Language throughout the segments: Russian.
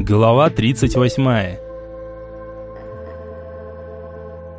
Глава 38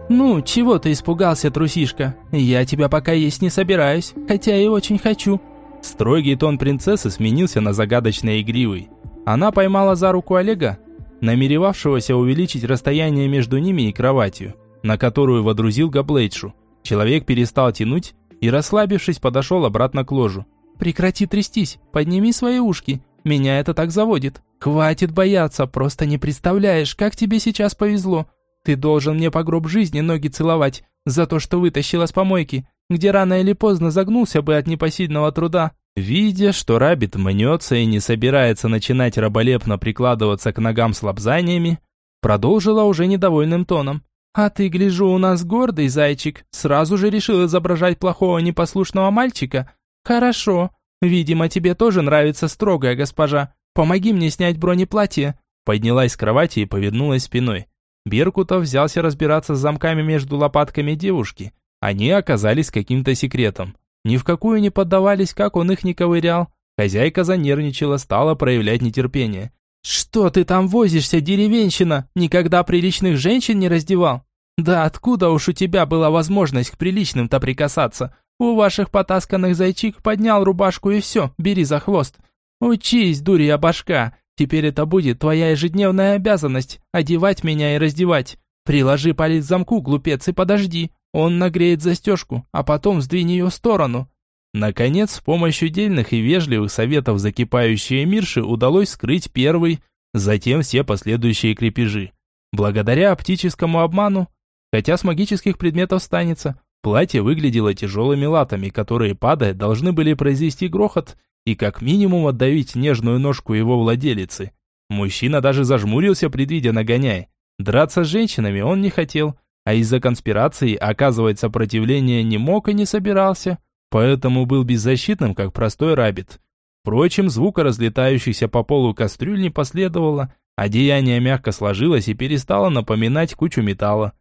«Ну, чего ты испугался, трусишка? Я тебя пока есть не собираюсь, хотя и очень хочу». Строгий тон принцессы сменился на загадочный игривый. Она поймала за руку Олега, намеревавшегося увеличить расстояние между ними и кроватью, на которую водрузил Габлейдшу. Человек перестал тянуть и, расслабившись, подошел обратно к ложу. «Прекрати трястись, подними свои ушки. Меня это так заводит. Хватит бояться, просто не представляешь, как тебе сейчас повезло. Ты должен мне по гроб жизни ноги целовать за то, что вытащила с помойки, где рано или поздно загнулся бы от непосильного труда». Видя, что Рабит мнется и не собирается начинать раболепно прикладываться к ногам с лапзаниями, продолжила уже недовольным тоном. «А ты, гляжу, у нас гордый зайчик, сразу же решил изображать плохого непослушного мальчика? Хорошо, видимо, тебе тоже нравится строгая госпожа. Помоги мне снять бронеплатье». Поднялась с кровати и повернулась спиной. Беркутов взялся разбираться с замками между лопатками девушки. Они оказались каким-то секретом. Ни в какую не поддавались, как он их не ковырял. Хозяйка занервничала, стала проявлять нетерпение. «Что ты там возишься, деревенщина? Никогда приличных женщин не раздевал?» «Да откуда уж у тебя была возможность к приличным-то прикасаться? У ваших потасканных зайчик поднял рубашку и все, бери за хвост. Учись, дурья башка, теперь это будет твоя ежедневная обязанность – одевать меня и раздевать. Приложи палец к замку, глупец, и подожди. Он нагреет застежку, а потом сдвинь ее в сторону. Наконец, с помощью дельных и вежливых советов закипающей Мирши удалось скрыть первый, затем все последующие крепежи. Благодаря оптическому обману, хотя с магических предметов станется, платье выглядело тяжелыми латами, которые, падая, должны были произвести грохот и как минимум отдавить нежную ножку его владелицы. Мужчина даже зажмурился, предвидя нагоняй. Драться с женщинами он не хотел, а из-за конспирации оказывать сопротивление не мог и не собирался поэтому был беззащитным, как простой рабит. Впрочем, звука разлетающихся по полу кастрюль не последовало, а деяние мягко сложилось и перестало напоминать кучу металла.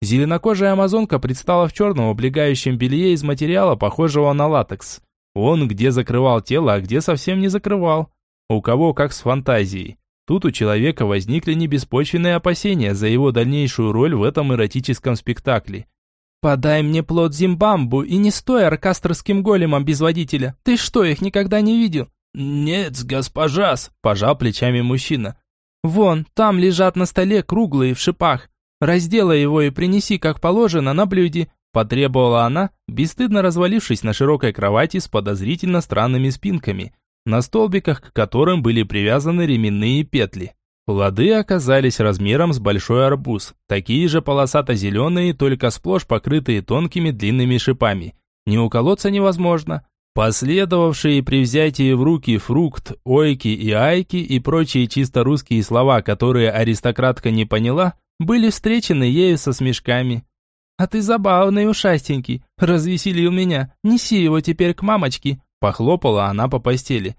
Зеленокожая амазонка предстала в черном облегающем белье из материала, похожего на латекс. Он где закрывал тело, а где совсем не закрывал. У кого как с фантазией. Тут у человека возникли небеспочвенные опасения за его дальнейшую роль в этом эротическом спектакле. «Подай мне плод Зимбамбу и не стой аркастерским големом без водителя. Ты что, их никогда не видел?» «Нет, госпожас», – пожал плечами мужчина. «Вон, там лежат на столе круглые в шипах. Разделай его и принеси, как положено, на блюде», – потребовала она, бесстыдно развалившись на широкой кровати с подозрительно странными спинками, на столбиках к которым были привязаны ременные петли. Плоды оказались размером с большой арбуз, такие же полосато-зеленые, только сплошь покрытые тонкими длинными шипами. Не уколоться невозможно. Последовавшие при взятии в руки фрукт, ойки и айки и прочие чисто русские слова, которые аристократка не поняла, были встречены ею со смешками. «А ты забавный, ушастенький, развеселил меня, неси его теперь к мамочке», похлопала она по постели.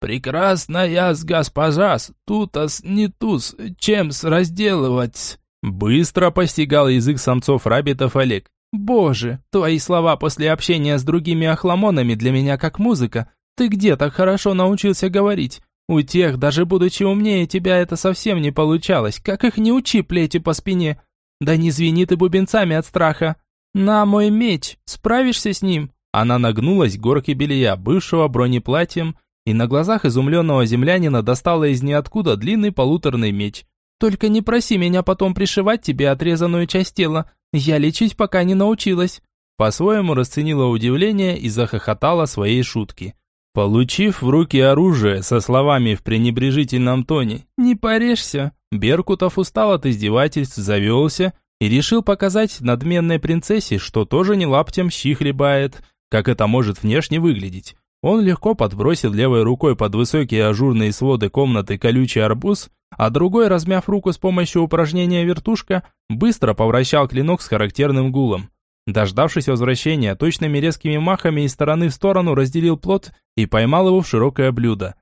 «Прекрасная с госпожас, тутас не туз, чем-с разделывать?» Быстро постигал язык самцов-рабитов Олег. «Боже, твои слова после общения с другими охламонами для меня как музыка. Ты где так хорошо научился говорить? У тех, даже будучи умнее тебя, это совсем не получалось. Как их не учи плетью по спине? Да не звени ты бубенцами от страха. На мой меч, справишься с ним?» Она нагнулась к горке белья, бывшего бронеплатьем, и на глазах изумленного землянина достала из ниоткуда длинный полуторный меч. «Только не проси меня потом пришивать тебе отрезанную часть тела, я лечить пока не научилась». По-своему расценила удивление и захохотала своей шутки. Получив в руки оружие со словами в пренебрежительном тоне «Не порежься», Беркутов устал от издевательств, завелся и решил показать надменной принцессе, что тоже не лаптем щи хлебает, как это может внешне выглядеть. Он легко подбросил левой рукой под высокие ажурные своды комнаты колючий арбуз, а другой, размяв руку с помощью упражнения вертушка, быстро повращал клинок с характерным гулом. Дождавшись возвращения, точными резкими махами из стороны в сторону разделил плод и поймал его в широкое блюдо.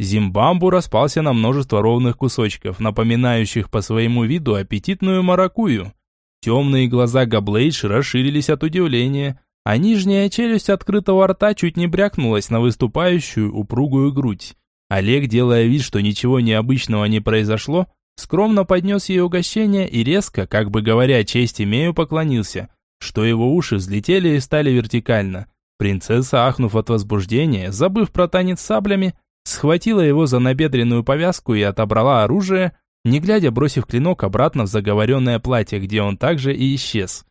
Зимбамбу распался на множество ровных кусочков, напоминающих по своему виду аппетитную маракую. Темные глаза Габлейдж расширились от удивления, а нижняя челюсть открытого рта чуть не брякнулась на выступающую упругую грудь. Олег, делая вид, что ничего необычного не произошло, скромно поднес ей угощение и резко, как бы говоря, честь имею, поклонился, что его уши взлетели и стали вертикально. Принцесса, ахнув от возбуждения, забыв про танец саблями, схватила его за набедренную повязку и отобрала оружие, не глядя бросив клинок обратно в заговоренное платье, где он также и исчез.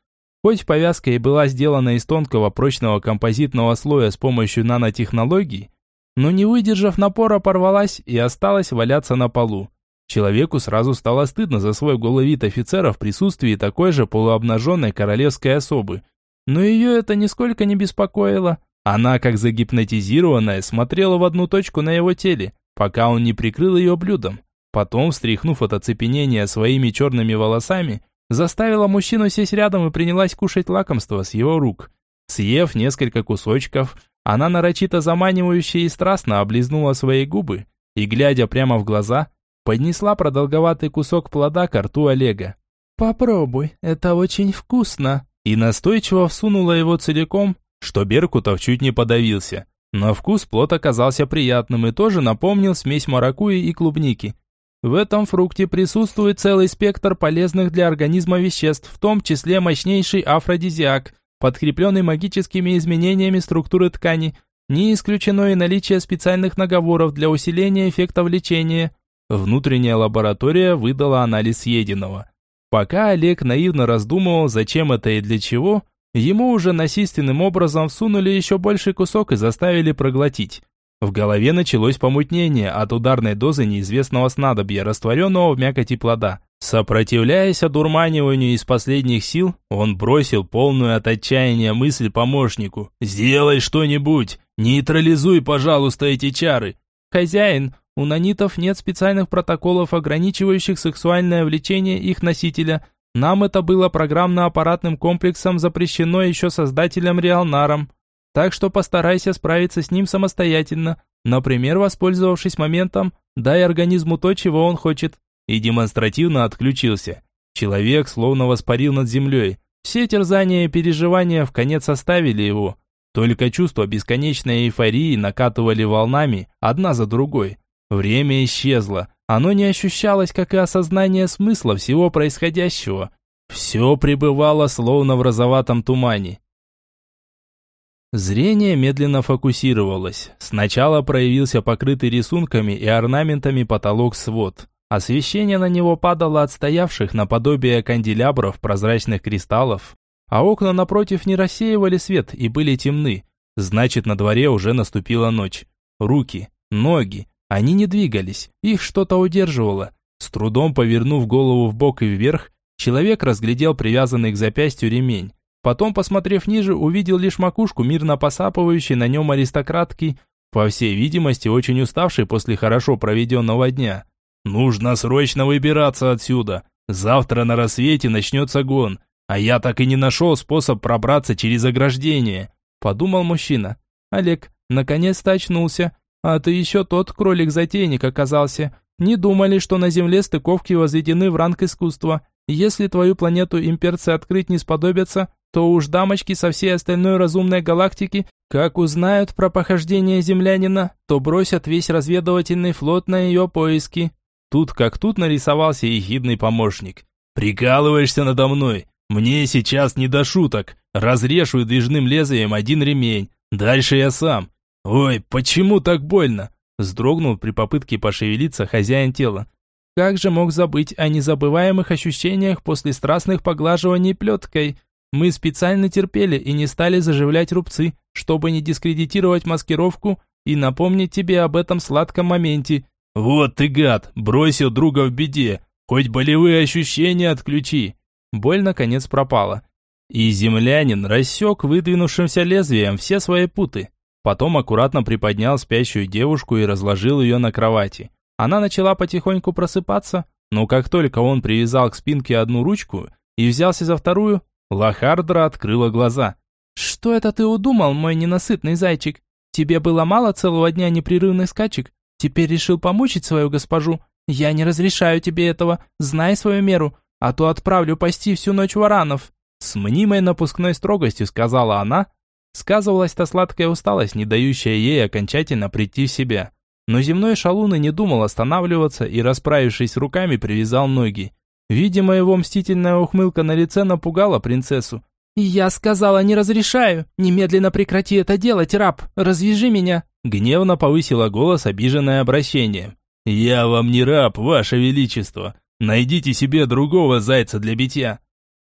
Хоть повязка и была сделана из тонкого прочного композитного слоя с помощью нанотехнологий, но не выдержав напора порвалась и осталась валяться на полу. Человеку сразу стало стыдно за свой голый вид офицера в присутствии такой же полуобнаженной королевской особы. Но ее это нисколько не беспокоило. Она, как загипнотизированная, смотрела в одну точку на его теле, пока он не прикрыл ее блюдом. Потом, встряхнув от оцепенения своими черными волосами, заставила мужчину сесть рядом и принялась кушать лакомство с его рук. Съев несколько кусочков, она нарочито заманивающе и страстно облизнула свои губы и, глядя прямо в глаза, поднесла продолговатый кусок плода к рту Олега. «Попробуй, это очень вкусно!» И настойчиво всунула его целиком, что Беркутов чуть не подавился. На вкус плод оказался приятным и тоже напомнил смесь маракуйи и клубники. В этом фрукте присутствует целый спектр полезных для организма веществ, в том числе мощнейший афродизиак, подкрепленный магическими изменениями структуры ткани. Не исключено и наличие специальных наговоров для усиления эффектов лечения. Внутренняя лаборатория выдала анализ съеденного. Пока Олег наивно раздумывал, зачем это и для чего, ему уже насильственным образом всунули еще больший кусок и заставили проглотить. В голове началось помутнение от ударной дозы неизвестного снадобья, растворенного в мякоти плода. Сопротивляясь одурманиванию из последних сил, он бросил полную от отчаяния мысль помощнику. «Сделай что-нибудь! Нейтрализуй, пожалуйста, эти чары!» «Хозяин, у нанитов нет специальных протоколов, ограничивающих сексуальное влечение их носителя. Нам это было программно-аппаратным комплексом запрещено еще создателем Реалнаром. Так что постарайся справиться с ним самостоятельно. Например, воспользовавшись моментом, дай организму то, чего он хочет и демонстративно отключился. Человек словно воспарил над землей. Все терзания и переживания в конец оставили его. Только чувство бесконечной эйфории накатывали волнами, одна за другой. Время исчезло. Оно не ощущалось, как и осознание смысла всего происходящего. Все пребывало словно в розоватом тумане. Зрение медленно фокусировалось. Сначала проявился покрытый рисунками и орнаментами потолок-свод. Освещение на него падало от стоявших наподобие канделябров прозрачных кристаллов, а окна напротив не рассеивали свет и были темны. Значит, на дворе уже наступила ночь. Руки, ноги, они не двигались, их что-то удерживало. С трудом повернув голову в бок и вверх, человек разглядел привязанный к запястью ремень. Потом, посмотрев ниже, увидел лишь макушку мирно посапывающей на нем аристократки, по всей видимости, очень уставшей после хорошо проведенного дня. Нужно срочно выбираться отсюда. Завтра на рассвете начнется гон, а я так и не нашел способ пробраться через ограждение», – подумал мужчина. «Олег, наконец-то очнулся. А ты еще тот кролик-затейник оказался. Не думали, что на Земле стыковки возведены в ранг искусства. Если твою планету имперцы открыть не сподобятся, то уж дамочки со всей остальной разумной галактики, как узнают про похождение землянина, то бросят весь разведывательный флот на ее поиски. Тут как тут нарисовался ехидный помощник. «Прикалываешься надо мной? Мне сейчас не до шуток. Разрежь выдвижным лезвием один ремень. Дальше я сам. Ой, почему так больно?» Сдрогнул при попытке пошевелиться хозяин тела. Как же мог забыть о незабываемых ощущениях после страстных поглаживаний плеткой? Мы специально терпели и не стали заживлять рубцы, чтобы не дискредитировать маскировку и напомнить тебе об этом сладком моменте, «Вот ты гад, бросил друга в беде, хоть болевые ощущения отключи». Боль наконец пропала. И землянин рассек выдвинувшимся лезвием все свои путы. Потом аккуратно приподнял спящую девушку и разложил ее на кровати. Она начала потихоньку просыпаться, но как только он привязал к спинке одну ручку и взялся за вторую, Лохардра открыла глаза. «Что это ты удумал, мой ненасытный зайчик? Тебе было мало целого дня непрерывных скачек? Теперь решил помучить свою госпожу. Я не разрешаю тебе этого, знай свою меру, а то отправлю пасти всю ночь варанов». С мнимой напускной строгостью сказала она. Сказывалась та сладкая усталость, не дающая ей окончательно прийти в себя. Но земной шалун и не думал останавливаться и, расправившись руками, привязал ноги. Видимо, его мстительная ухмылка на лице напугала принцессу. «Я сказала, не разрешаю! Немедленно прекрати это делать, раб! Развяжи меня!» Гневно повысила голос, обиженное обращением. «Я вам не раб, ваше величество! Найдите себе другого зайца для битья!»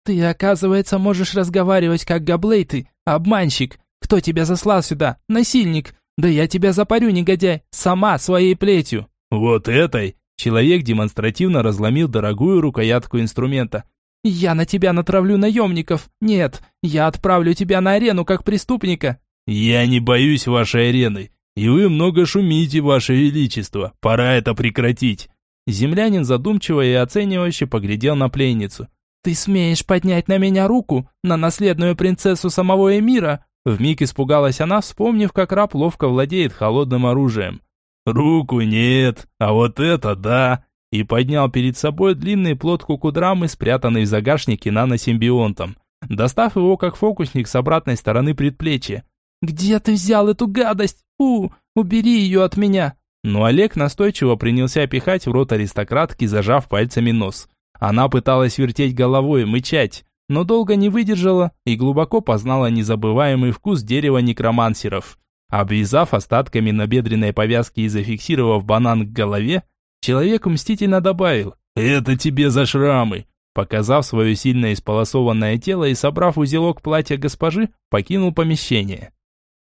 «Ты, оказывается, можешь разговаривать как Габлей ты, обманщик! Кто тебя заслал сюда? Насильник! Да я тебя запарю, негодяй, сама своей плетью!» «Вот этой!» Человек демонстративно разломил дорогую рукоятку инструмента. «Я на тебя натравлю наемников! Нет, я отправлю тебя на арену как преступника!» «Я не боюсь вашей арены, и вы много шумите, ваше величество! Пора это прекратить!» Землянин задумчиво и оценивающе поглядел на пленницу. «Ты смеешь поднять на меня руку, на наследную принцессу самого Эмира?» Вмиг испугалась она, вспомнив, как раб ловко владеет холодным оружием. «Руку нет, а вот это да!» И поднял перед собой длинный плод кукудрамы, спрятанный в загашнике наносимбионтом, достав его как фокусник с обратной стороны предплечья. «Где ты взял эту гадость? Фу, убери ее от меня!» Но Олег настойчиво принялся пихать в рот аристократки, зажав пальцами нос. Она пыталась вертеть головой, мычать, но долго не выдержала и глубоко познала незабываемый вкус дерева некромансеров. Обвязав остатками набедренной повязки и зафиксировав банан к голове, человек мстительно добавил «Это тебе за шрамы!» Показав свое сильно исполосованное тело и собрав узелок платья госпожи, покинул помещение.